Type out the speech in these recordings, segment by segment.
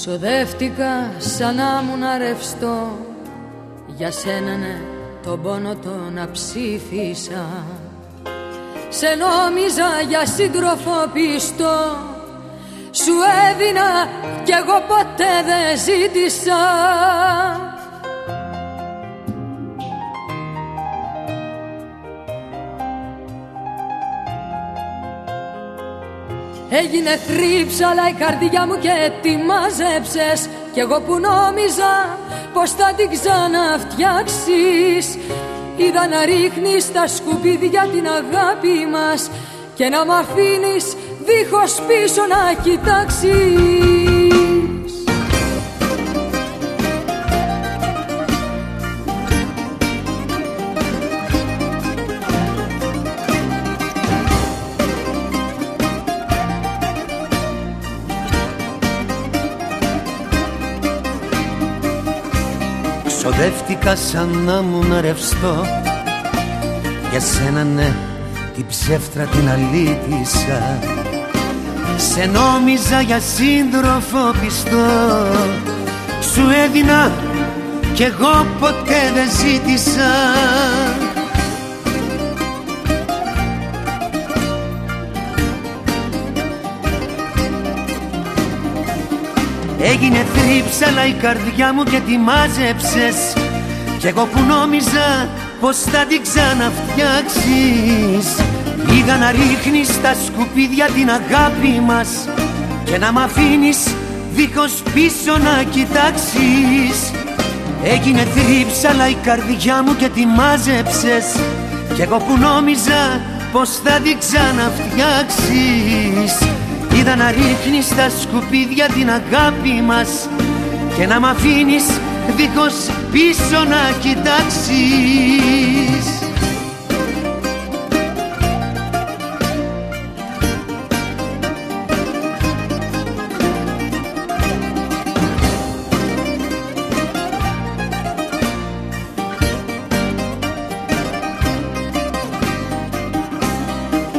Ξοδεύτηκα σαν να ήμουν ρευστό Για σένα ναι τον πόνο τον ψήφισα. Σε νόμιζα για σύντροφο πιστό. Σου έδινα κι εγώ ποτέ δεν ζήτησα Έγινε θρύψαλα η καρδιά μου και τη μάζεψες Κι εγώ που νόμιζα πως θα την ξαναφτιάξεις. Είδα να ρίχνεις τα σκουπίδια την αγάπη μας. Και να μ' αφήνεις δίχως πίσω να κοιτάξεις Ξοδεύτηκα σαν να μου ρευστό Για σένα ναι την ψεύτρα την αλήτησα. Σε νόμιζα για σύντροφο πιστό. Σου έδινα κι εγώ ποτέ δεν ζήτησα Έγινε θρύψαλα η καρδιά μου και τη μάζεψες. Κι εγώ που νόμιζα πως θα την ξαναφτιάξεις. Είδα να ρίχνεις τα σκουπίδια την αγάπη μας. Και να μ' αφήνεις δίχως πίσω να κοιτάξεις. Έγινε θρύψαλα η καρδιά μου και τη μάζεψες. Κι εγώ που νόμιζα πως θα την ξαναφτιάξεις Είδα να ρίχνεις τα σκουπίδια την αγάπη μας Και να μ' αφήνεις δίχως πίσω να κοιτάξεις.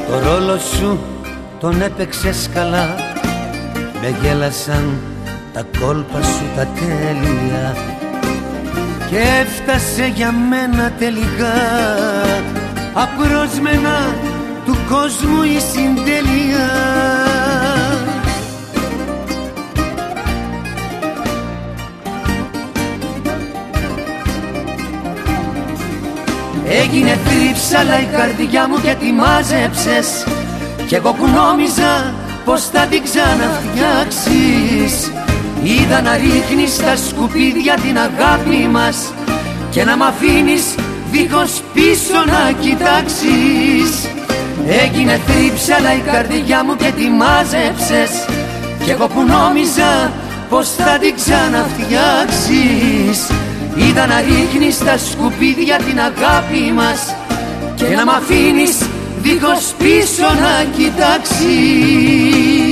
Το ρόλο σου τον έπαιξες καλά Με γέλασαν τα κόλπα σου τα τέλεια. Και έφτασε για μένα τελικά. Απρόσμενα του κόσμου η συντέλεια Έγινε θρύψαλα η καρδιά μου και τη μάζεψες κι εγώ που νόμιζα πως θα την ξαναφτιάξεις Είδα να ρίχνεις τα σκουπίδια την αγάπη μας Και να μ' αφήνεις δίχως πίσω να κοιτάξεις. Έγινε θρύψαλα η καρδιά μου και τη μάζεψες. Κι εγώ που νόμιζα πως θα την ξαναφτιάξεις Είδα να ρίχνεις τα σκουπίδια την αγάπη μας Και να μ' αφήνεις δίχως πίσω να κοιτάξει